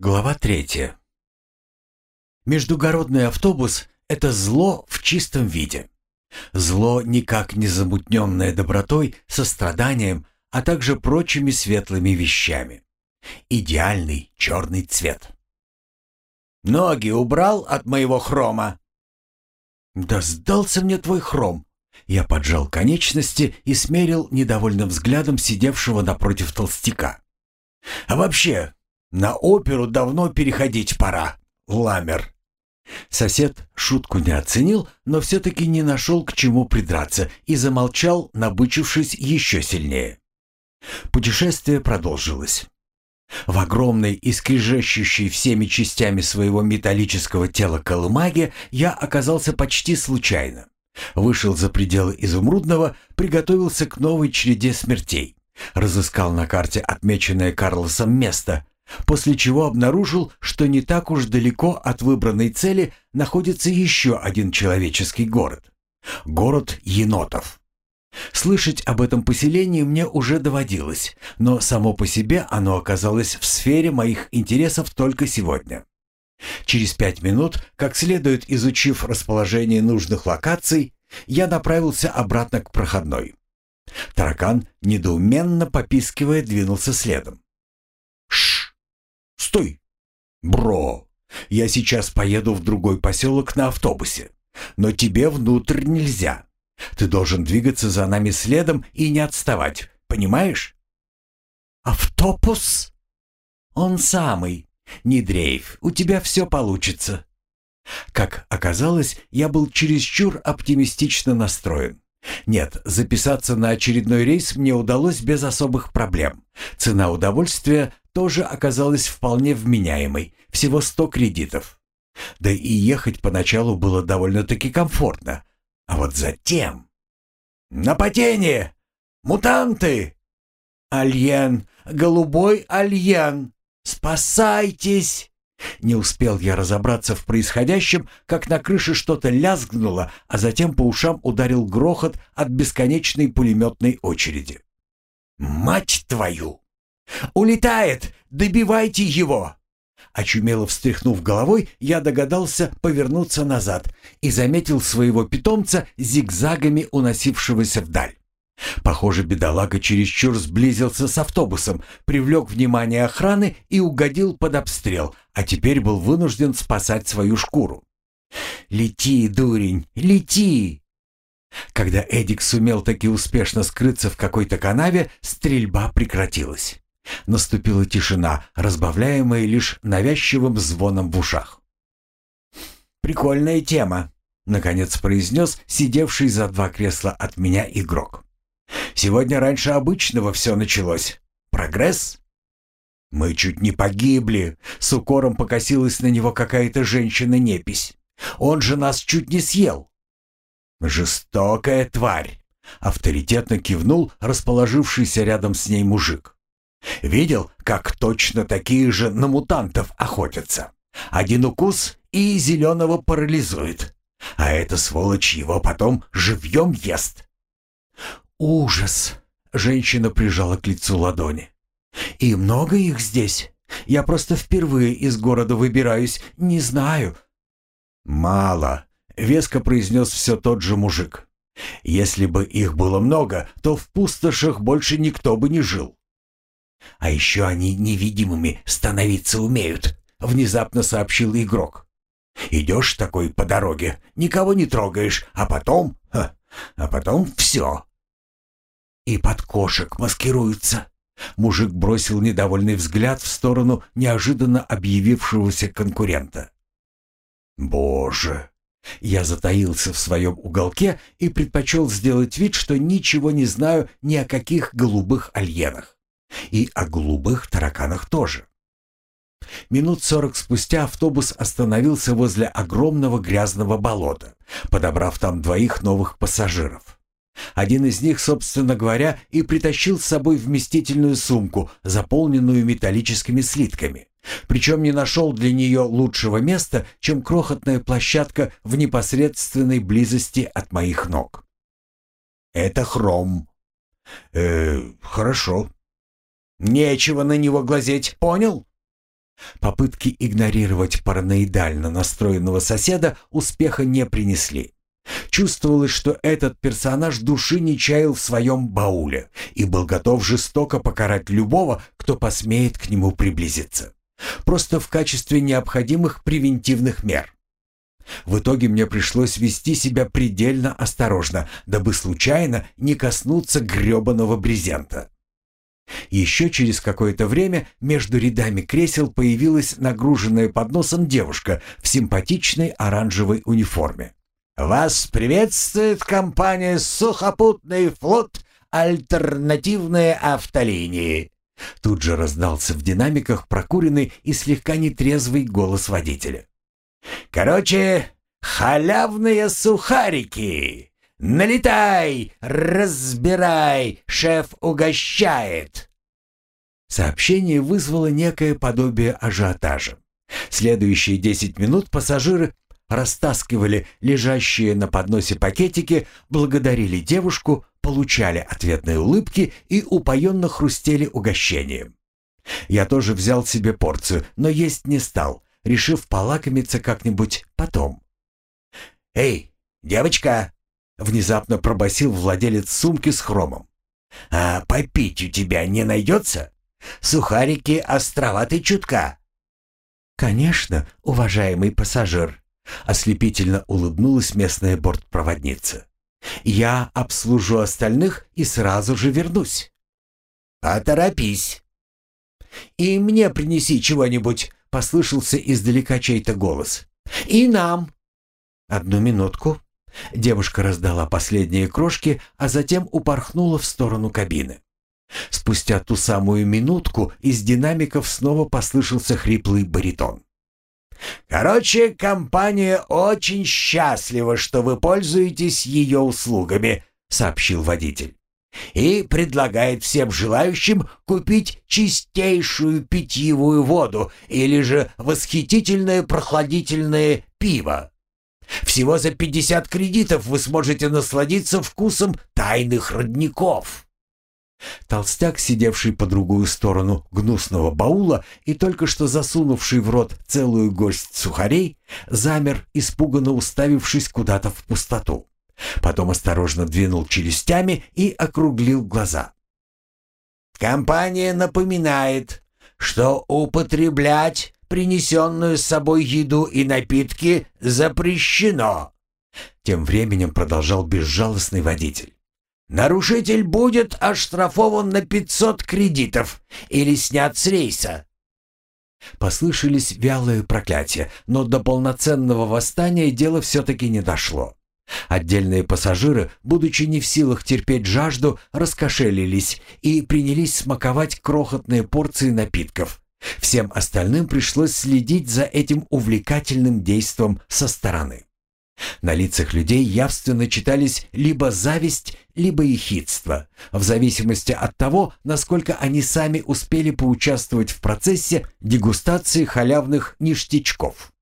Глава третья. Междугородный автобус — это зло в чистом виде. Зло, никак не замутненное добротой, состраданием, а также прочими светлыми вещами. Идеальный черный цвет. «Ноги убрал от моего хрома?» «Да сдался мне твой хром!» Я поджал конечности и смерил недовольным взглядом сидевшего напротив толстяка. «А вообще, на оперу давно переходить пора, ламер. Сосед шутку не оценил, но все-таки не нашел к чему придраться и замолчал, набычившись еще сильнее. Путешествие продолжилось. В огромной и скрежещущей всеми частями своего металлического тела колымаге я оказался почти случайно. Вышел за пределы изумрудного, приготовился к новой череде смертей. Разыскал на карте отмеченное Карлосом место, После чего обнаружил, что не так уж далеко от выбранной цели находится еще один человеческий город. Город енотов. Слышать об этом поселении мне уже доводилось, но само по себе оно оказалось в сфере моих интересов только сегодня. Через пять минут, как следует изучив расположение нужных локаций, я направился обратно к проходной. Таракан, недоуменно попискивая, двинулся следом. Стой! Бро, я сейчас поеду в другой поселок на автобусе. Но тебе внутрь нельзя. Ты должен двигаться за нами следом и не отставать, понимаешь? Автобус? Он самый. Не дрейф, у тебя все получится. Как оказалось, я был чересчур оптимистично настроен. Нет, записаться на очередной рейс мне удалось без особых проблем. Цена удовольствия тоже оказалась вполне вменяемой, всего 100 кредитов. Да и ехать поначалу было довольно-таки комфортно. А вот затем... «Нападение! Мутанты! Альен! Голубой альен! Спасайтесь!» Не успел я разобраться в происходящем, как на крыше что-то лязгнуло, а затем по ушам ударил грохот от бесконечной пулеметной очереди. «Мать твою!» «Улетает! Добивайте его!» Очумело встряхнув головой, я догадался повернуться назад и заметил своего питомца зигзагами уносившегося вдаль. Похоже, бедолага чересчур сблизился с автобусом, привлек внимание охраны и угодил под обстрел, а теперь был вынужден спасать свою шкуру. «Лети, дурень, лети!» Когда Эдик сумел таки успешно скрыться в какой-то канаве, стрельба прекратилась. Наступила тишина, разбавляемая лишь навязчивым звоном в ушах. «Прикольная тема», — наконец произнес сидевший за два кресла от меня игрок. «Сегодня раньше обычного все началось. Прогресс?» «Мы чуть не погибли», — с укором покосилась на него какая-то женщина-непись. «Он же нас чуть не съел». «Жестокая тварь», — авторитетно кивнул расположившийся рядом с ней мужик. Видел, как точно такие же на мутантов охотятся. Один укус и зеленого парализует. А эта сволочь его потом живьем ест. Ужас! Женщина прижала к лицу ладони. И много их здесь? Я просто впервые из города выбираюсь, не знаю. Мало, веско произнес все тот же мужик. Если бы их было много, то в пустошах больше никто бы не жил. А еще они невидимыми становиться умеют», — внезапно сообщил игрок. «Идешь такой по дороге, никого не трогаешь, а потом... Ха, а потом все». «И под кошек маскируются». Мужик бросил недовольный взгляд в сторону неожиданно объявившегося конкурента. «Боже!» Я затаился в своем уголке и предпочел сделать вид, что ничего не знаю ни о каких голубых альенах. И о голубых тараканах тоже. Минут сорок спустя автобус остановился возле огромного грязного болота, подобрав там двоих новых пассажиров. Один из них, собственно говоря, и притащил с собой вместительную сумку, заполненную металлическими слитками. Причем не нашел для нее лучшего места, чем крохотная площадка в непосредственной близости от моих ног. «Это хром». «Э, хорошо», Нечего на него глазеть, понял? Попытки игнорировать параноидально настроенного соседа успеха не принесли. Чувствовалось, что этот персонаж души не чаял в своем бауле и был готов жестоко покарать любого, кто посмеет к нему приблизиться. Просто в качестве необходимых превентивных мер. В итоге мне пришлось вести себя предельно осторожно, дабы случайно не коснуться грёбаного брезента. Еще через какое-то время между рядами кресел появилась нагруженная подносом девушка в симпатичной оранжевой униформе. «Вас приветствует компания «Сухопутный флот. Альтернативные автолинии». Тут же раздался в динамиках прокуренный и слегка нетрезвый голос водителя. «Короче, халявные сухарики! Налетай, разбирай, шеф угощает!» Сообщение вызвало некое подобие ажиотажа. Следующие десять минут пассажиры растаскивали лежащие на подносе пакетики, благодарили девушку, получали ответные улыбки и упоенно хрустели угощением. Я тоже взял себе порцию, но есть не стал, решив полакомиться как-нибудь потом. «Эй, девочка!» — внезапно пробасил владелец сумки с хромом. «А попить у тебя не найдется? Сухарики островаты чутка». «Конечно, уважаемый пассажир», — ослепительно улыбнулась местная бортпроводница. «Я обслужу остальных и сразу же вернусь». «Поторопись». «И мне принеси чего-нибудь», — послышался издалека чей-то голос. «И нам». «Одну минутку». Девушка раздала последние крошки, а затем упорхнула в сторону кабины. Спустя ту самую минутку из динамиков снова послышался хриплый баритон. «Короче, компания очень счастлива, что вы пользуетесь ее услугами», — сообщил водитель. «И предлагает всем желающим купить чистейшую питьевую воду или же восхитительное прохладительное пиво. Всего за 50 кредитов вы сможете насладиться вкусом тайных родников». Толстяк, сидевший по другую сторону гнусного баула и только что засунувший в рот целую горсть сухарей, замер, испуганно уставившись куда-то в пустоту. Потом осторожно двинул челюстями и округлил глаза. «Компания напоминает, что употреблять принесенную с собой еду и напитки запрещено», тем временем продолжал безжалостный водитель. Нарушитель будет оштрафован на 500 кредитов или снят с рейса. Послышались вялые проклятия, но до полноценного восстания дело все-таки не дошло. Отдельные пассажиры, будучи не в силах терпеть жажду, раскошелились и принялись смаковать крохотные порции напитков. Всем остальным пришлось следить за этим увлекательным действом со стороны. На лицах людей явственно читались либо зависть, либо ехидство, в зависимости от того, насколько они сами успели поучаствовать в процессе дегустации халявных ништячков.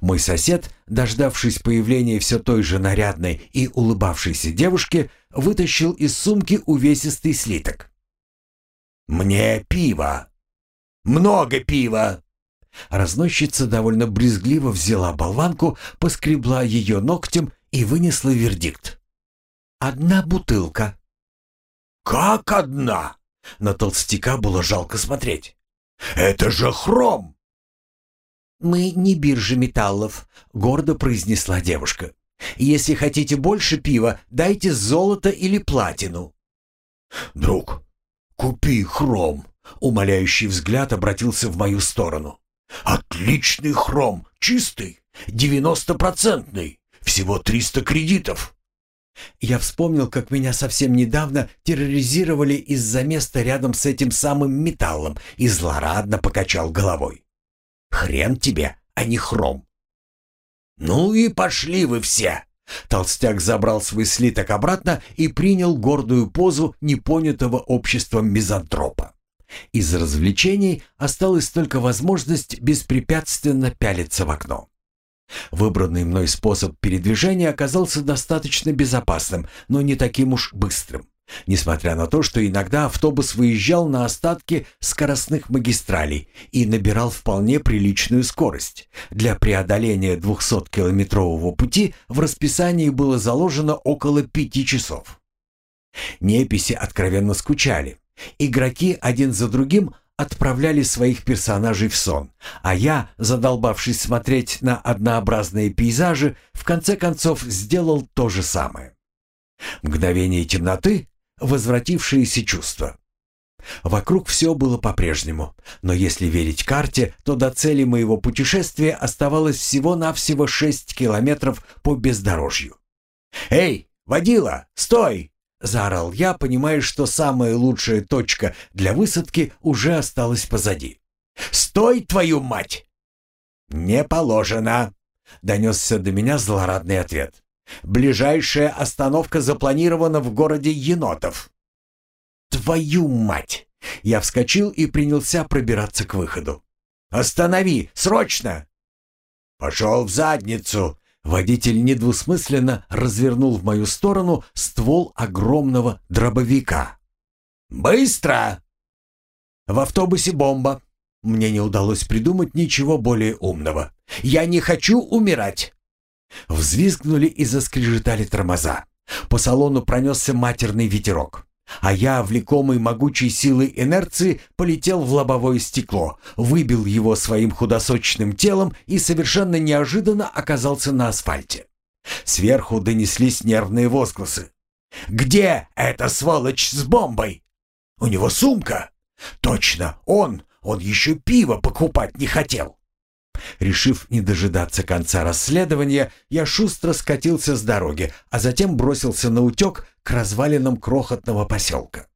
Мой сосед, дождавшись появления все той же нарядной и улыбавшейся девушки, вытащил из сумки увесистый слиток. «Мне пиво! Много пива!» Разносчица довольно брезгливо взяла болванку, поскребла ее ногтем и вынесла вердикт. «Одна бутылка». «Как одна?» На толстяка было жалко смотреть. «Это же хром!» «Мы не биржа металлов», — гордо произнесла девушка. «Если хотите больше пива, дайте золото или платину». «Друг, купи хром», — умоляющий взгляд обратился в мою сторону. Отличный хром, чистый, девяностопроцентный, всего триста кредитов. Я вспомнил, как меня совсем недавно терроризировали из-за места рядом с этим самым металлом и злорадно покачал головой. Хрен тебе, а не хром. Ну и пошли вы все. Толстяк забрал свой слиток обратно и принял гордую позу непонятого обществом мизантропа. Из развлечений осталась только возможность беспрепятственно пялиться в окно. Выбранный мной способ передвижения оказался достаточно безопасным, но не таким уж быстрым. Несмотря на то, что иногда автобус выезжал на остатки скоростных магистралей и набирал вполне приличную скорость. Для преодоления 200-километрового пути в расписании было заложено около пяти часов. Неписи откровенно скучали. Игроки один за другим отправляли своих персонажей в сон, а я, задолбавшись смотреть на однообразные пейзажи, в конце концов сделал то же самое. Мгновение темноты, возвратившиеся чувства. Вокруг все было по-прежнему, но если верить карте, то до цели моего путешествия оставалось всего-навсего 6 километров по бездорожью. «Эй, водила, стой!» — заорал я, понимая, что самая лучшая точка для высадки уже осталась позади. «Стой, твою мать!» «Не положено!» — донесся до меня злорадный ответ. Ближайшая остановка запланирована в городе Енотов. Твою мать! Я вскочил и принялся пробираться к выходу. Останови! Срочно! Пошел в задницу! Водитель недвусмысленно развернул в мою сторону ствол огромного дробовика. «Быстро!» В автобусе бомба. Мне не удалось придумать ничего более умного. «Я не хочу умирать!» Взвизгнули и заскрежетали тормоза. По салону пронесся матерный ветерок. А я, влекомый могучей силой инерции, полетел в лобовое стекло, выбил его своим худосочным телом и совершенно неожиданно оказался на асфальте. Сверху донеслись нервные возгласы. «Где эта сволочь с бомбой? У него сумка!» «Точно, он! Он еще пиво покупать не хотел!» Решив не дожидаться конца расследования, я шустро скатился с дороги, а затем бросился на утек к развалинам крохотного поселка.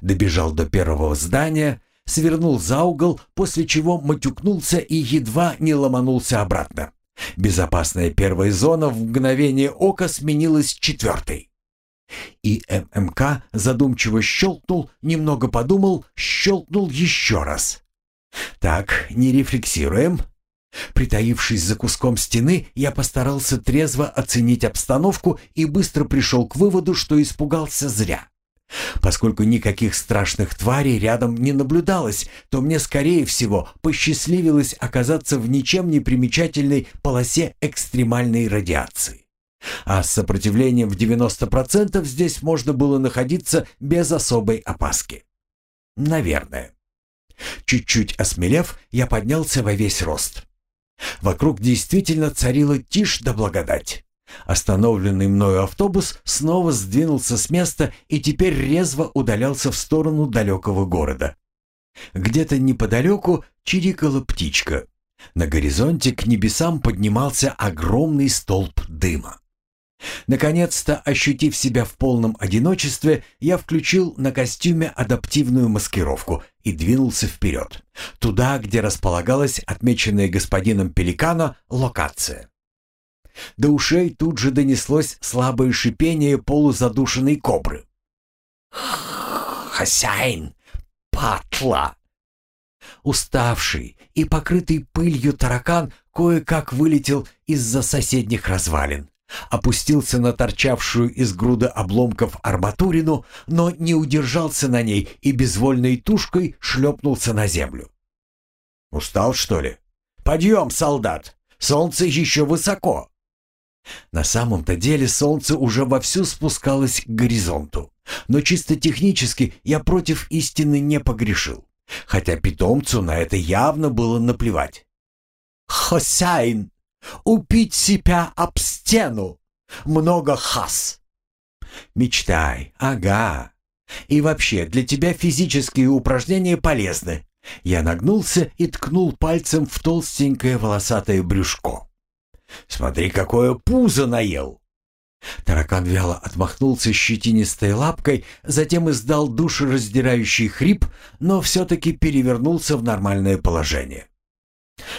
Добежал до первого здания, свернул за угол, после чего матюкнулся и едва не ломанулся обратно. Безопасная первая зона в мгновение ока сменилась четвертой. И ММК задумчиво щелкнул, немного подумал, щелкнул еще раз. «Так, не рефлексируем, Притаившись за куском стены, я постарался трезво оценить обстановку и быстро пришел к выводу, что испугался зря. Поскольку никаких страшных тварей рядом не наблюдалось, то мне, скорее всего, посчастливилось оказаться в ничем не примечательной полосе экстремальной радиации. А с сопротивлением в 90% здесь можно было находиться без особой опаски. Наверное. Чуть-чуть осмелев, я поднялся во весь рост. Вокруг действительно царила тишь да благодать. Остановленный мною автобус снова сдвинулся с места и теперь резво удалялся в сторону далекого города. Где-то неподалеку чирикала птичка. На горизонте к небесам поднимался огромный столб дыма. Наконец-то, ощутив себя в полном одиночестве, я включил на костюме адаптивную маскировку и двинулся вперед, туда, где располагалась отмеченная господином Пеликана локация. До ушей тут же донеслось слабое шипение полузадушенной кобры. «Хозяин! Патла!» Уставший и покрытый пылью таракан кое-как вылетел из-за соседних развалин опустился на торчавшую из груда обломков арматурину, но не удержался на ней и безвольной тушкой шлепнулся на землю. «Устал, что ли? Подъем, солдат! Солнце еще высоко!» На самом-то деле солнце уже вовсю спускалось к горизонту, но чисто технически я против истины не погрешил, хотя питомцу на это явно было наплевать. «Хосяин!» Упить себя об стену. Много хас. Мечтай, ага. И вообще, для тебя физические упражнения полезны. Я нагнулся и ткнул пальцем в толстенькое волосатое брюшко. Смотри, какое пузо наел. Таракан вяло отмахнулся щетинистой лапкой, затем издал душераздирающий хрип, но все-таки перевернулся в нормальное положение.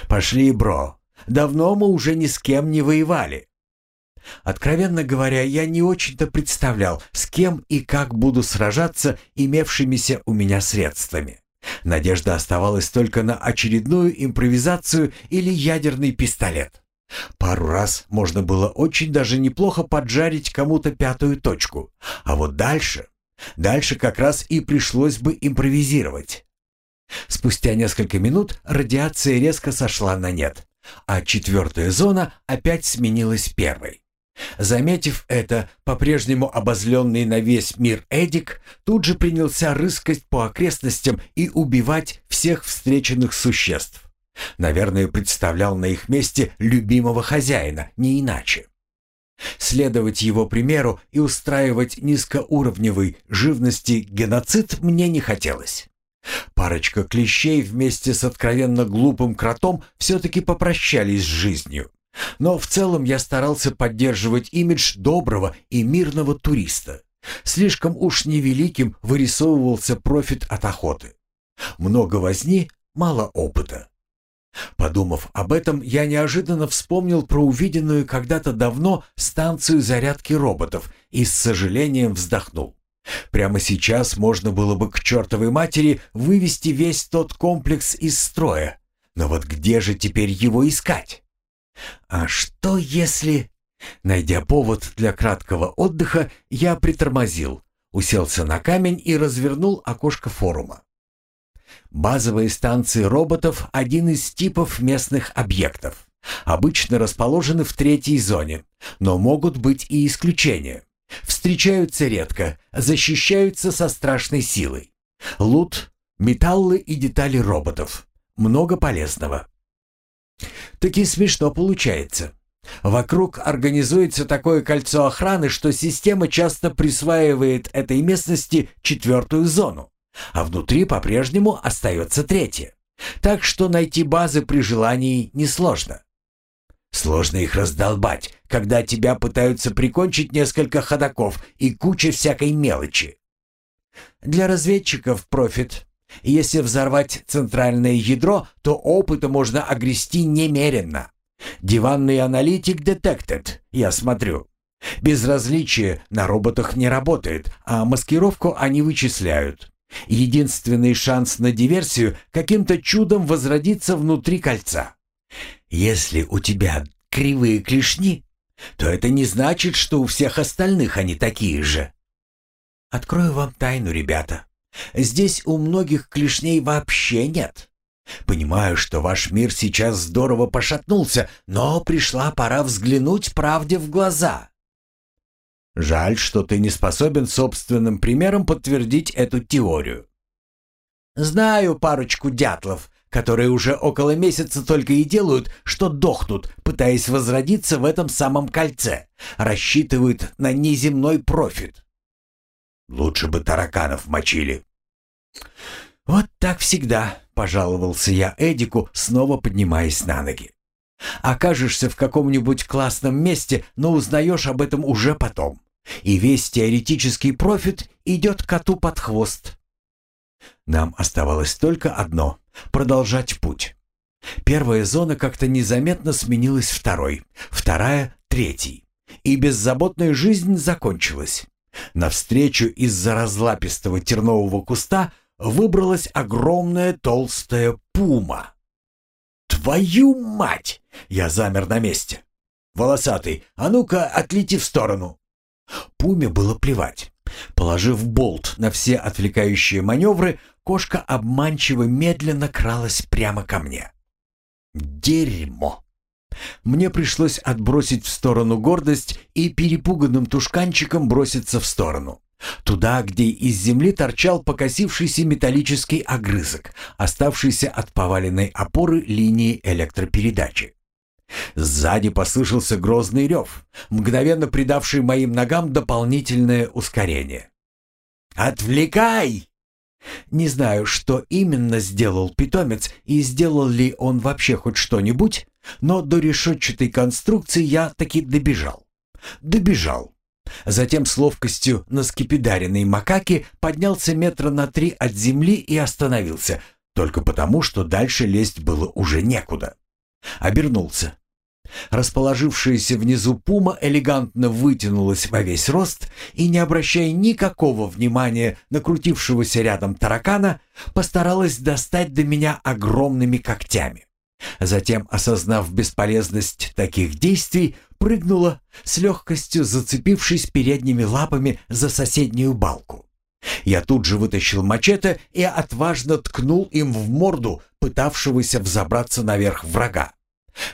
«Пошли, бро, Давно мы уже ни с кем не воевали. Откровенно говоря, я не очень-то представлял, с кем и как буду сражаться имевшимися у меня средствами. Надежда оставалась только на очередную импровизацию или ядерный пистолет. Пару раз можно было очень даже неплохо поджарить кому-то пятую точку. А вот дальше... Дальше как раз и пришлось бы импровизировать. Спустя несколько минут радиация резко сошла на нет, а четвертая зона опять сменилась первой. Заметив это, по-прежнему обозленный на весь мир Эдик тут же принялся рыскать по окрестностям и убивать всех встреченных существ. Наверное, представлял на их месте любимого хозяина, не иначе. Следовать его примеру и устраивать низкоуровневый живности геноцид мне не хотелось. Парочка клещей вместе с откровенно глупым кротом все-таки попрощались с жизнью. Но в целом я старался поддерживать имидж доброго и мирного туриста. Слишком уж невеликим вырисовывался профит от охоты. Много возни, мало опыта. Подумав об этом, я неожиданно вспомнил про увиденную когда-то давно станцию зарядки роботов и с сожалением вздохнул. Прямо сейчас можно было бы к чертовой матери вывести весь тот комплекс из строя. Но вот где же теперь его искать? А что если... Найдя повод для краткого отдыха, я притормозил, уселся на камень и развернул окошко форума. Базовые станции роботов – один из типов местных объектов. Обычно расположены в третьей зоне, но могут быть и исключения. Встречаются редко, защищаются со страшной силой. Лут, металлы и детали роботов. Много полезного. Таки смешно получается. Вокруг организуется такое кольцо охраны, что система часто присваивает этой местности четвертую зону, а внутри по-прежнему остается третья. Так что найти базы при желании несложно. Сложно их раздолбать, когда тебя пытаются прикончить несколько ходаков и куча всякой мелочи. Для разведчиков профит. Если взорвать центральное ядро, то опыта можно огрести немеренно. Диванный аналитик detected, я смотрю. Безразличие на роботах не работает, а маскировку они вычисляют. Единственный шанс на диверсию каким-то чудом возродиться внутри кольца. Если у тебя кривые клешни, то это не значит, что у всех остальных они такие же. Открою вам тайну, ребята. Здесь у многих клешней вообще нет. Понимаю, что ваш мир сейчас здорово пошатнулся, но пришла пора взглянуть правде в глаза. Жаль, что ты не способен собственным примером подтвердить эту теорию. Знаю парочку дятлов, которые уже около месяца только и делают, что дохнут, пытаясь возродиться в этом самом кольце, рассчитывают на неземной профит. Лучше бы тараканов мочили. Вот так всегда, пожаловался я Эдику, снова поднимаясь на ноги. Окажешься в каком-нибудь классном месте, но узнаешь об этом уже потом. И весь теоретический профит идет коту под хвост. Нам оставалось только одно — продолжать путь. Первая зона как-то незаметно сменилась второй, вторая — третьей. И беззаботная жизнь закончилась. Навстречу из-за разлапистого тернового куста выбралась огромная толстая пума. «Твою мать!» — я замер на месте. «Волосатый, а ну-ка отлети в сторону!» Пуме было плевать. Положив болт на все отвлекающие маневры, кошка обманчиво медленно кралась прямо ко мне. Дерьмо! Мне пришлось отбросить в сторону гордость и перепуганным тушканчиком броситься в сторону. Туда, где из земли торчал покосившийся металлический огрызок, оставшийся от поваленной опоры линии электропередачи. Сзади послышался грозный рев, мгновенно придавший моим ногам дополнительное ускорение. «Отвлекай!» Не знаю, что именно сделал питомец и сделал ли он вообще хоть что-нибудь, но до решетчатой конструкции я таки добежал. Добежал. Затем с ловкостью на скипидаренной макаке поднялся метра на три от земли и остановился, только потому, что дальше лезть было уже некуда. Обернулся. Расположившаяся внизу пума элегантно вытянулась во весь рост и, не обращая никакого внимания на крутившегося рядом таракана, постаралась достать до меня огромными когтями. Затем, осознав бесполезность таких действий, прыгнула, с легкостью зацепившись передними лапами за соседнюю балку. Я тут же вытащил мачете и отважно ткнул им в морду пытавшегося взобраться наверх врага.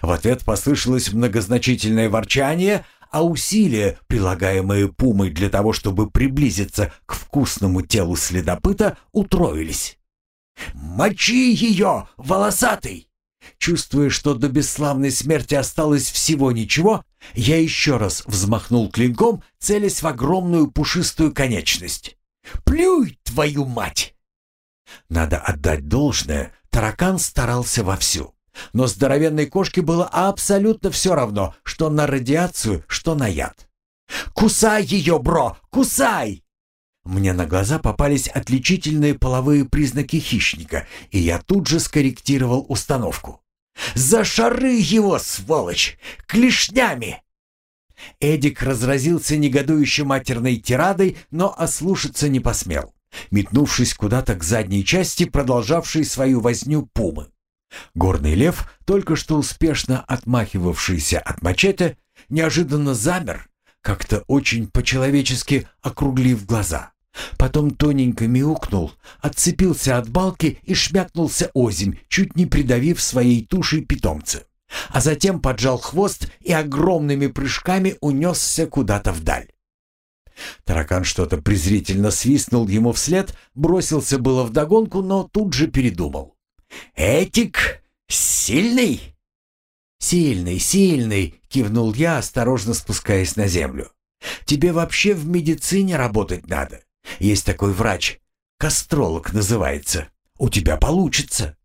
В ответ послышалось многозначительное ворчание, а усилия, прилагаемые пумой для того, чтобы приблизиться к вкусному телу следопыта, утроились. «Мочи ее, волосатый!» Чувствуя, что до бесславной смерти осталось всего ничего, я еще раз взмахнул клинком, целясь в огромную пушистую конечность. «Плюй, твою мать!» Надо отдать должное, таракан старался вовсю. Но здоровенной кошке было абсолютно все равно, что на радиацию, что на яд. «Кусай ее, бро! Кусай!» Мне на глаза попались отличительные половые признаки хищника, и я тут же скорректировал установку. «За шары его, сволочь! Клешнями!» Эдик разразился негодующей матерной тирадой, но ослушаться не посмел, метнувшись куда-то к задней части, продолжавшей свою возню пумы. Горный лев, только что успешно отмахивавшийся от мачете, неожиданно замер, как-то очень по-человечески округлив глаза. Потом тоненько мяукнул, отцепился от балки и шмякнулся озимь, чуть не придавив своей тушей питомца. А затем поджал хвост и огромными прыжками унесся куда-то вдаль. Таракан что-то презрительно свистнул ему вслед, бросился было вдогонку, но тут же передумал. «Этик сильный?» «Сильный, сильный!» — кивнул я, осторожно спускаясь на землю. «Тебе вообще в медицине работать надо. Есть такой врач. Кастролог называется. У тебя получится».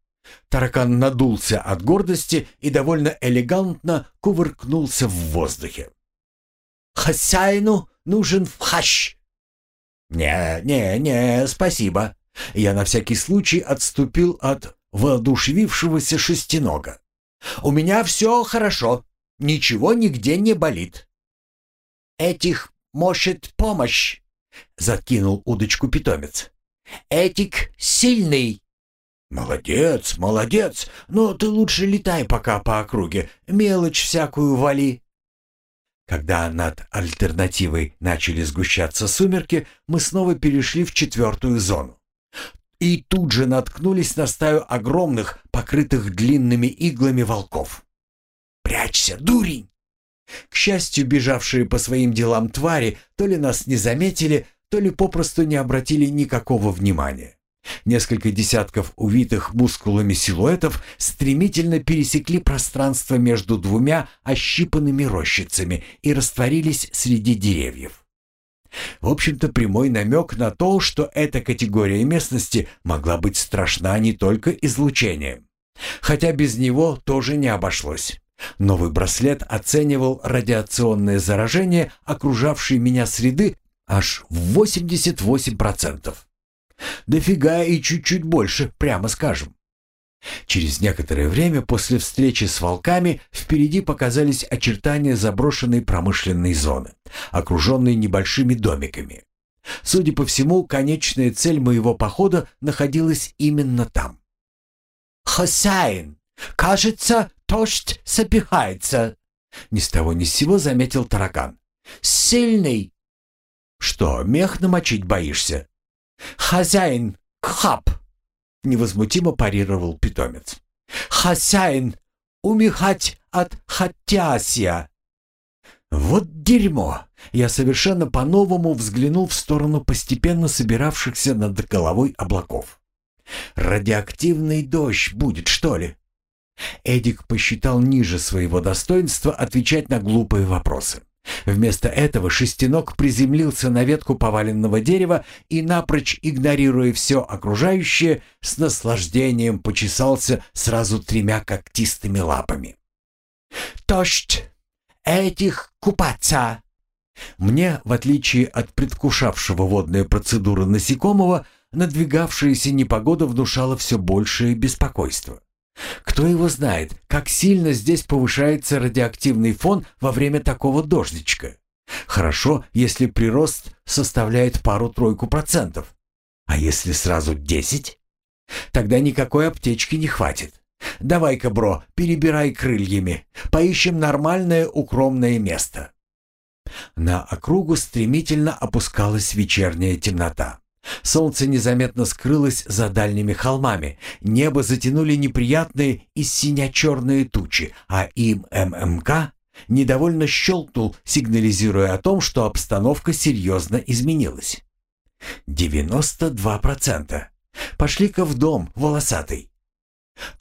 Таракан надулся от гордости и довольно элегантно кувыркнулся в воздухе. «Хозяину нужен вхащ!» «Не, не, не, спасибо». Я на всякий случай отступил от воодушевившегося шестинога. «У меня все хорошо, ничего нигде не болит». «Этих может помощь», — закинул удочку питомец. «Этик сильный». «Молодец, молодец, но ты лучше летай пока по округе, мелочь всякую вали». Когда над альтернативой начали сгущаться сумерки, мы снова перешли в четвертую зону и тут же наткнулись на стаю огромных, покрытых длинными иглами волков. «Прячься, дурень!» К счастью, бежавшие по своим делам твари то ли нас не заметили, то ли попросту не обратили никакого внимания. Несколько десятков увитых мускулами силуэтов стремительно пересекли пространство между двумя ощипанными рощицами и растворились среди деревьев. В общем-то, прямой намек на то, что эта категория местности могла быть страшна не только излучением. Хотя без него тоже не обошлось. Новый браслет оценивал радиационное заражение окружавшей меня среды аж в 88%. Дофига и чуть-чуть больше, прямо скажем. Через некоторое время после встречи с волками впереди показались очертания заброшенной промышленной зоны, окруженной небольшими домиками. Судя по всему, конечная цель моего похода находилась именно там. «Хозяин, кажется, дождь собирается», — ни с того ни с сего заметил таракан. «Сильный». «Что, мех намочить боишься?» «Хозяин, хап!» Невозмутимо парировал питомец. «Хозяин, умехать от хатясия!» «Вот дерьмо!» Я совершенно по-новому взглянул в сторону постепенно собиравшихся над головой облаков. «Радиоактивный дождь будет, что ли?» Эдик посчитал ниже своего достоинства отвечать на глупые вопросы. Вместо этого шестенок приземлился на ветку поваленного дерева и, напрочь игнорируя все окружающее, с наслаждением почесался сразу тремя когтистыми лапами. «Тощ! Этих купаться!» Мне, в отличие от предвкушавшего водные процедуры насекомого, надвигавшаяся непогода внушала все большее беспокойство. Кто его знает, как сильно здесь повышается радиоактивный фон во время такого дождичка. Хорошо, если прирост составляет пару-тройку процентов. А если сразу десять? Тогда никакой аптечки не хватит. Давай-ка, бро, перебирай крыльями. Поищем нормальное укромное место. На округу стремительно опускалась вечерняя темнота. Солнце незаметно скрылось за дальними холмами, небо затянули неприятные и синя-черные тучи, а им ММК недовольно щелкнул, сигнализируя о том, что обстановка серьезно изменилась. «Девяносто два процента. Пошли-ка в дом, волосатый».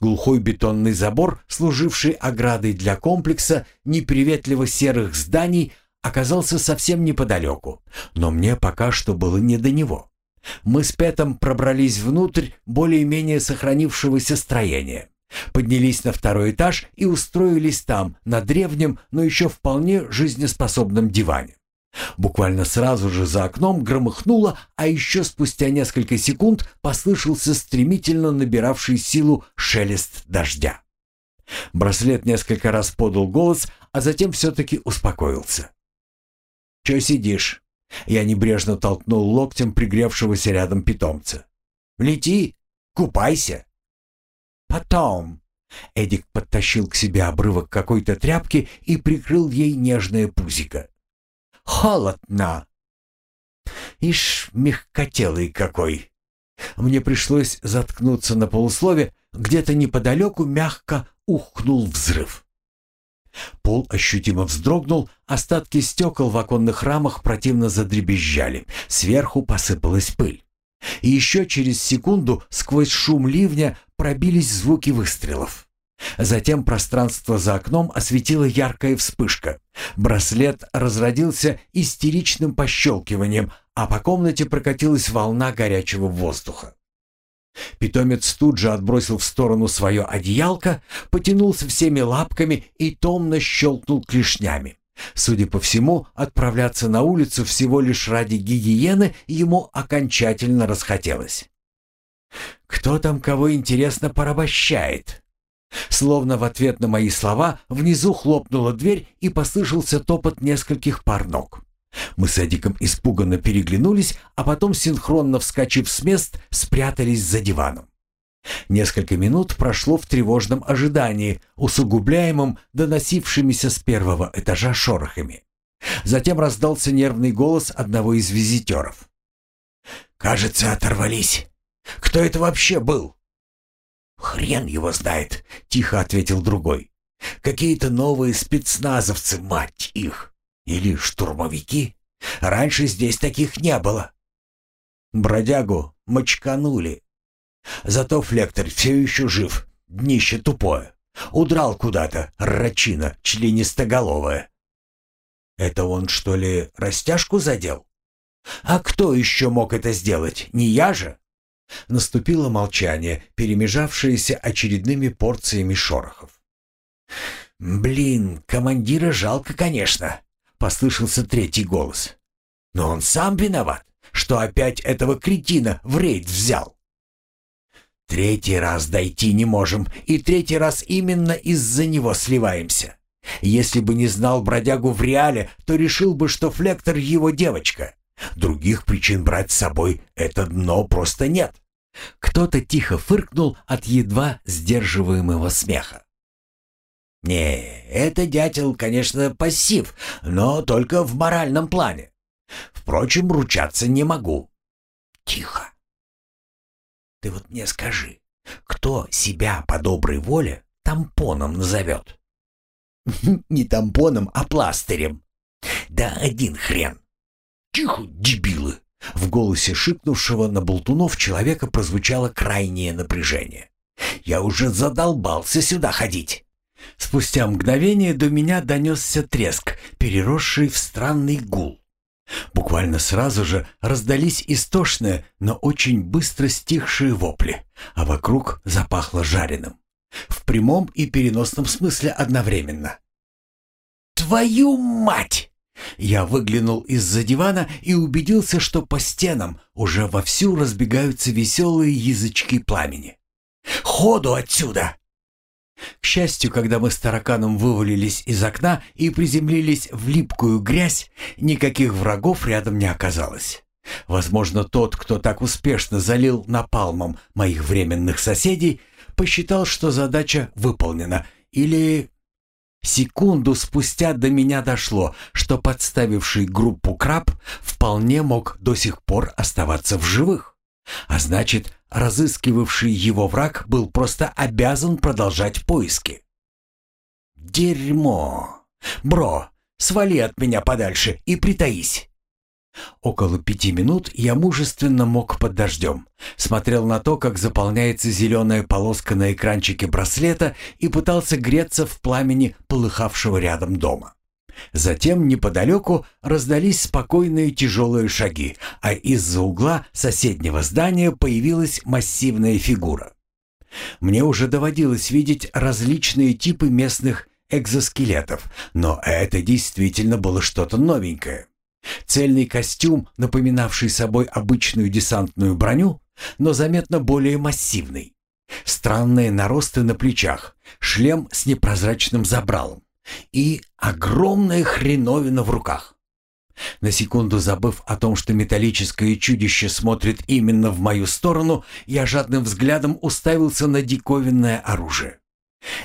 Глухой бетонный забор, служивший оградой для комплекса неприветливо серых зданий, оказался совсем неподалеку, но мне пока что было не до него. Мы с Петом пробрались внутрь более-менее сохранившегося строения. Поднялись на второй этаж и устроились там, на древнем, но еще вполне жизнеспособном диване. Буквально сразу же за окном громыхнуло, а еще спустя несколько секунд послышался стремительно набиравший силу шелест дождя. Браслет несколько раз подал голос, а затем все-таки успокоился. «Че сидишь?» Я небрежно толкнул локтем пригревшегося рядом питомца. «Лети, купайся!» «Потом!» Эдик подтащил к себе обрывок какой-то тряпки и прикрыл ей нежное пузико. «Холодно!» «Ишь, мягкотелый какой!» Мне пришлось заткнуться на полуслове, где-то неподалеку мягко ухнул взрыв. Пол ощутимо вздрогнул, остатки стекол в оконных рамах противно задребезжали, сверху посыпалась пыль. И еще через секунду сквозь шум ливня пробились звуки выстрелов. Затем пространство за окном осветила яркая вспышка. Браслет разродился истеричным пощелкиванием, а по комнате прокатилась волна горячего воздуха. Питомец тут же отбросил в сторону свое одеялко, потянулся всеми лапками и томно щелкнул клешнями. Судя по всему, отправляться на улицу всего лишь ради гигиены ему окончательно расхотелось. «Кто там кого, интересно, порабощает?» Словно в ответ на мои слова внизу хлопнула дверь и послышался топот нескольких пар ног. Мы с Эдиком испуганно переглянулись, а потом, синхронно вскочив с мест, спрятались за диваном. Несколько минут прошло в тревожном ожидании, усугубляемом доносившимися с первого этажа шорохами. Затем раздался нервный голос одного из визитеров. «Кажется, оторвались. Кто это вообще был?» «Хрен его знает», — тихо ответил другой. «Какие-то новые спецназовцы, мать их!» Или штурмовики? Раньше здесь таких не было. Бродягу мочканули. Зато Флектор все еще жив, днище тупое. Удрал куда-то, рачина членистоголовая. Это он, что ли, растяжку задел? А кто еще мог это сделать? Не я же? Наступило молчание, перемежавшееся очередными порциями шорохов. «Блин, командира жалко, конечно послышался третий голос. «Но он сам виноват, что опять этого кретина в рейд взял». «Третий раз дойти не можем, и третий раз именно из-за него сливаемся. Если бы не знал бродягу в реале, то решил бы, что Флектор его девочка. Других причин брать с собой это дно просто нет». Кто-то тихо фыркнул от едва сдерживаемого смеха. Не, это дятел, конечно, пассив, но только в моральном плане. Впрочем, ручаться не могу. Тихо. Ты вот мне скажи, кто себя по доброй воле тампоном назовет? Не тампоном, а пластырем. Да один хрен. Тихо, дебилы. В голосе шикнувшего на болтунов человека прозвучало крайнее напряжение. «Я уже задолбался сюда ходить. Спустя мгновение до меня донесся треск, переросший в странный гул. Буквально сразу же раздались истошные, но очень быстро стихшие вопли, а вокруг запахло жареным. В прямом и переносном смысле одновременно. «Твою мать!» Я выглянул из-за дивана и убедился, что по стенам уже вовсю разбегаются веселые язычки пламени. «Ходу отсюда!» К счастью, когда мы с тараканом вывалились из окна и приземлились в липкую грязь, никаких врагов рядом не оказалось. Возможно, тот, кто так успешно залил напалмом моих временных соседей, посчитал, что задача выполнена, или... Секунду спустя до меня дошло, что подставивший группу краб вполне мог до сих пор оставаться в живых. А значит, разыскивавший его враг был просто обязан продолжать поиски. «Дерьмо! Бро, свали от меня подальше и притаись!» Около пяти минут я мужественно мог под дождем. Смотрел на то, как заполняется зеленая полоска на экранчике браслета и пытался греться в пламени полыхавшего рядом дома. Затем неподалеку раздались спокойные тяжелые шаги, а из-за угла соседнего здания появилась массивная фигура. Мне уже доводилось видеть различные типы местных экзоскелетов, но это действительно было что-то новенькое. Цельный костюм, напоминавший собой обычную десантную броню, но заметно более массивный. Странные наросты на плечах, шлем с непрозрачным забралом и огромная хреновина в руках. На секунду забыв о том, что металлическое чудище смотрит именно в мою сторону, я жадным взглядом уставился на диковинное оружие.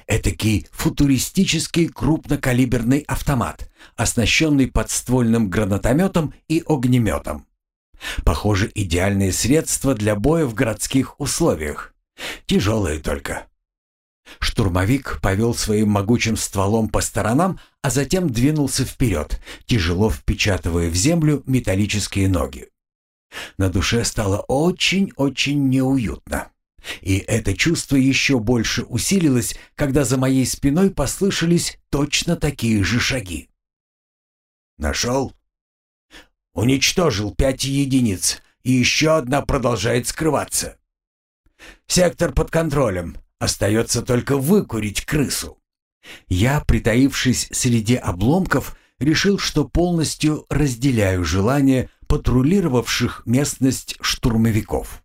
Этакий футуристический крупнокалиберный автомат, оснащенный подствольным гранатометом и огнеметом. Похоже, идеальное средство для боя в городских условиях. Тяжелое только. Штурмовик повел своим могучим стволом по сторонам, а затем двинулся вперед, тяжело впечатывая в землю металлические ноги. На душе стало очень-очень неуютно. И это чувство еще больше усилилось, когда за моей спиной послышались точно такие же шаги. «Нашел?» «Уничтожил пять единиц, и еще одна продолжает скрываться. Сектор под контролем. Остается только выкурить крысу». Я, притаившись среди обломков, решил, что полностью разделяю желание патрулировавших местность штурмовиков.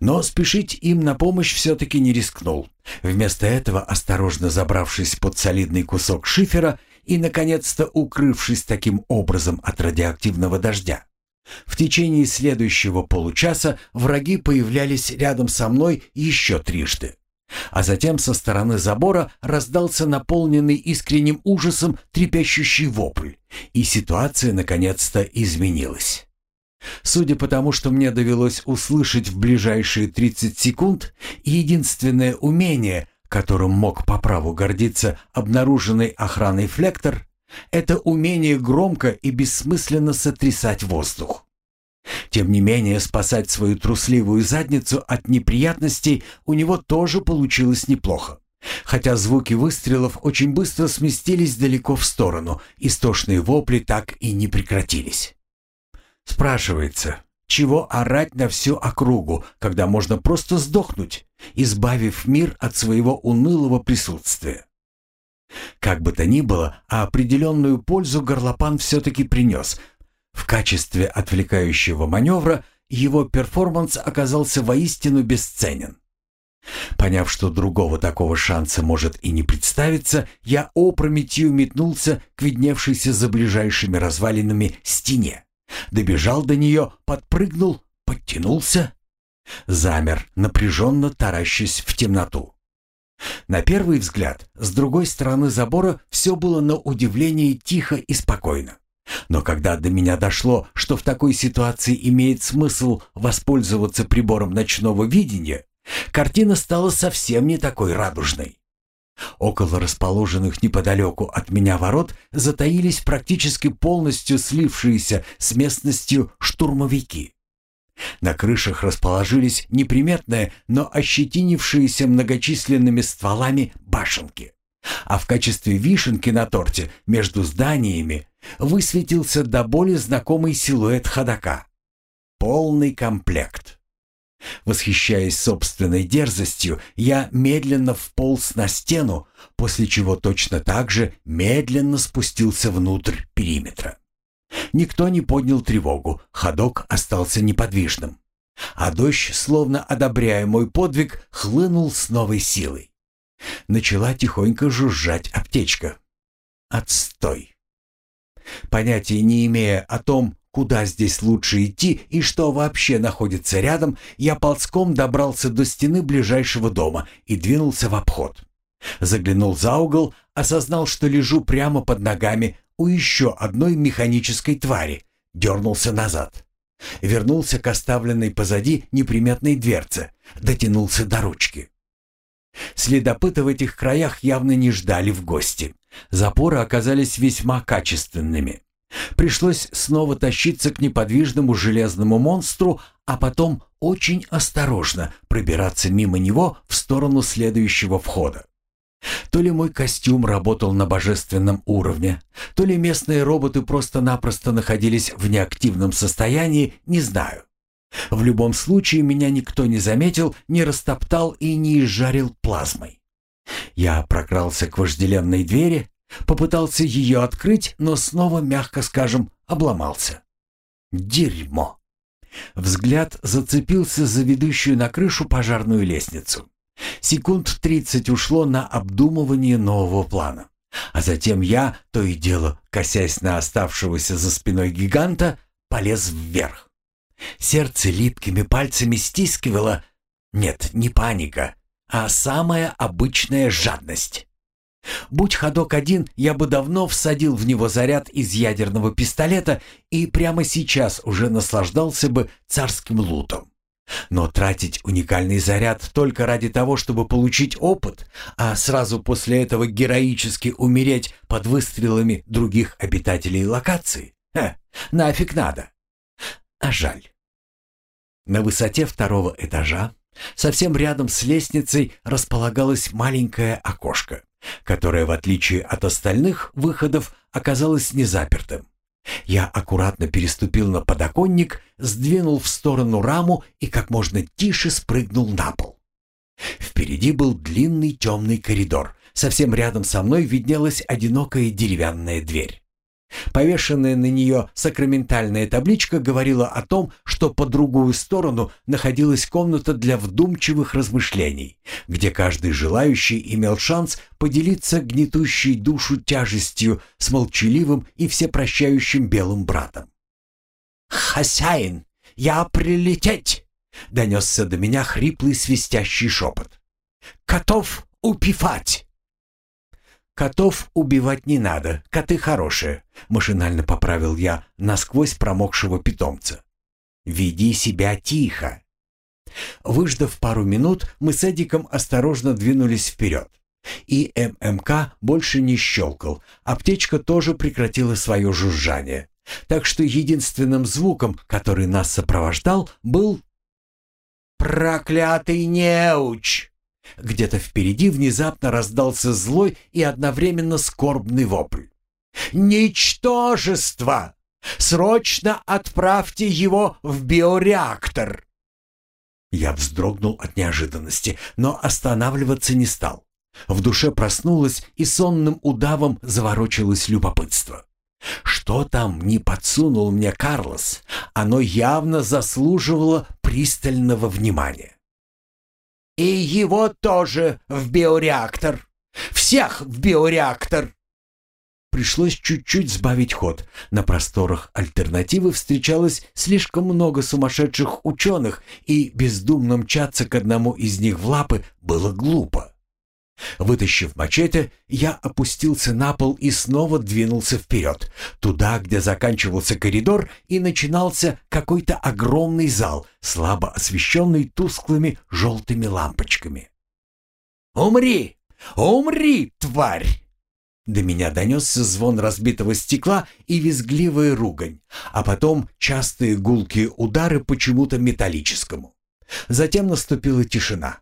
Но спешить им на помощь все-таки не рискнул. Вместо этого, осторожно забравшись под солидный кусок шифера и, наконец-то, укрывшись таким образом от радиоактивного дождя, в течение следующего получаса враги появлялись рядом со мной еще трижды. А затем со стороны забора раздался наполненный искренним ужасом трепещущий вопль, и ситуация наконец-то изменилась. Судя по тому, что мне довелось услышать в ближайшие 30 секунд, единственное умение, которым мог по праву гордиться обнаруженный охраной флектор, это умение громко и бессмысленно сотрясать воздух. Тем не менее, спасать свою трусливую задницу от неприятностей у него тоже получилось неплохо. Хотя звуки выстрелов очень быстро сместились далеко в сторону, истошные вопли так и не прекратились. Спрашивается, чего орать на всю округу, когда можно просто сдохнуть, избавив мир от своего унылого присутствия? Как бы то ни было, а определенную пользу горлопан все-таки принес. В качестве отвлекающего маневра его перформанс оказался воистину бесценен. Поняв, что другого такого шанса может и не представиться, я опрометью метнулся к видневшейся за ближайшими развалинами стене. Добежал до нее, подпрыгнул, подтянулся. Замер, напряженно таращась в темноту. На первый взгляд, с другой стороны забора все было на удивление тихо и спокойно. Но когда до меня дошло, что в такой ситуации имеет смысл воспользоваться прибором ночного видения, картина стала совсем не такой радужной. Около расположенных неподалеку от меня ворот затаились практически полностью слившиеся с местностью штурмовики. На крышах расположились неприметные, но ощетинившиеся многочисленными стволами башенки. А в качестве вишенки на торте между зданиями высветился до боли знакомый силуэт ходока. Полный комплект. Восхищаясь собственной дерзостью, я медленно вполз на стену, после чего точно так же медленно спустился внутрь периметра. Никто не поднял тревогу, ходок остался неподвижным. А дождь, словно одобряя мой подвиг, хлынул с новой силой. Начала тихонько жужжать аптечка. Отстой. Понятия не имея о том, куда здесь лучше идти и что вообще находится рядом, я ползком добрался до стены ближайшего дома и двинулся в обход. Заглянул за угол, осознал, что лежу прямо под ногами у еще одной механической твари, дернулся назад. Вернулся к оставленной позади неприметной дверце, дотянулся до ручки. Следопыты в этих краях явно не ждали в гости. Запоры оказались весьма качественными. Пришлось снова тащиться к неподвижному железному монстру, а потом очень осторожно пробираться мимо него в сторону следующего входа. То ли мой костюм работал на божественном уровне, то ли местные роботы просто-напросто находились в неактивном состоянии, не знаю. В любом случае меня никто не заметил, не растоптал и не изжарил плазмой. Я прокрался к вожделенной двери, попытался ее открыть, но снова, мягко скажем, обломался. Дерьмо. Взгляд зацепился за ведущую на крышу пожарную лестницу. Секунд тридцать ушло на обдумывание нового плана. А затем я, то и дело, косясь на оставшегося за спиной гиганта, полез вверх. Сердце липкими пальцами стискивало. Нет, не паника, а самая обычная жадность. Будь ходок один, я бы давно всадил в него заряд из ядерного пистолета и прямо сейчас уже наслаждался бы царским лутом. Но тратить уникальный заряд только ради того, чтобы получить опыт, а сразу после этого героически умереть под выстрелами других обитателей локации? Ха, нафиг надо. А жаль. На высоте второго этажа, совсем рядом с лестницей, располагалось маленькое окошко, которое, в отличие от остальных выходов, оказалось незапертым. Я аккуратно переступил на подоконник, сдвинул в сторону раму и как можно тише спрыгнул на пол. Впереди был длинный темный коридор. Совсем рядом со мной виднелась одинокая деревянная дверь. Повешенная на нее сакраментальная табличка говорила о том, что по другую сторону находилась комната для вдумчивых размышлений, где каждый желающий имел шанс поделиться гнетущей душу тяжестью с молчаливым и всепрощающим белым братом. «Хозяин, я прилететь!» — донесся до меня хриплый свистящий шепот. «Котов упивать!» «Котов убивать не надо, коты хорошие», — машинально поправил я насквозь промокшего питомца. «Веди себя тихо». Выждав пару минут, мы с Эдиком осторожно двинулись вперед. И ММК больше не щелкал, аптечка тоже прекратила свое жужжание. Так что единственным звуком, который нас сопровождал, был «Проклятый неуч!» Где-то впереди внезапно раздался злой и одновременно скорбный вопль. «Ничтожество! Срочно отправьте его в биореактор!» Я вздрогнул от неожиданности, но останавливаться не стал. В душе проснулось и сонным удавом заворочилось любопытство. Что там не подсунул мне Карлос, оно явно заслуживало пристального внимания. И его тоже в биореактор. Всех в биореактор. Пришлось чуть-чуть сбавить ход. На просторах альтернативы встречалось слишком много сумасшедших ученых, и бездумно мчаться к одному из них в лапы было глупо. Вытащив мачете, я опустился на пол и снова двинулся вперед, туда, где заканчивался коридор и начинался какой-то огромный зал, слабо освещенный тусклыми желтыми лампочками. «Умри! Умри, тварь!» До меня донесся звон разбитого стекла и визгливая ругань, а потом частые гулкие удары почему-то металлическому. Затем наступила тишина.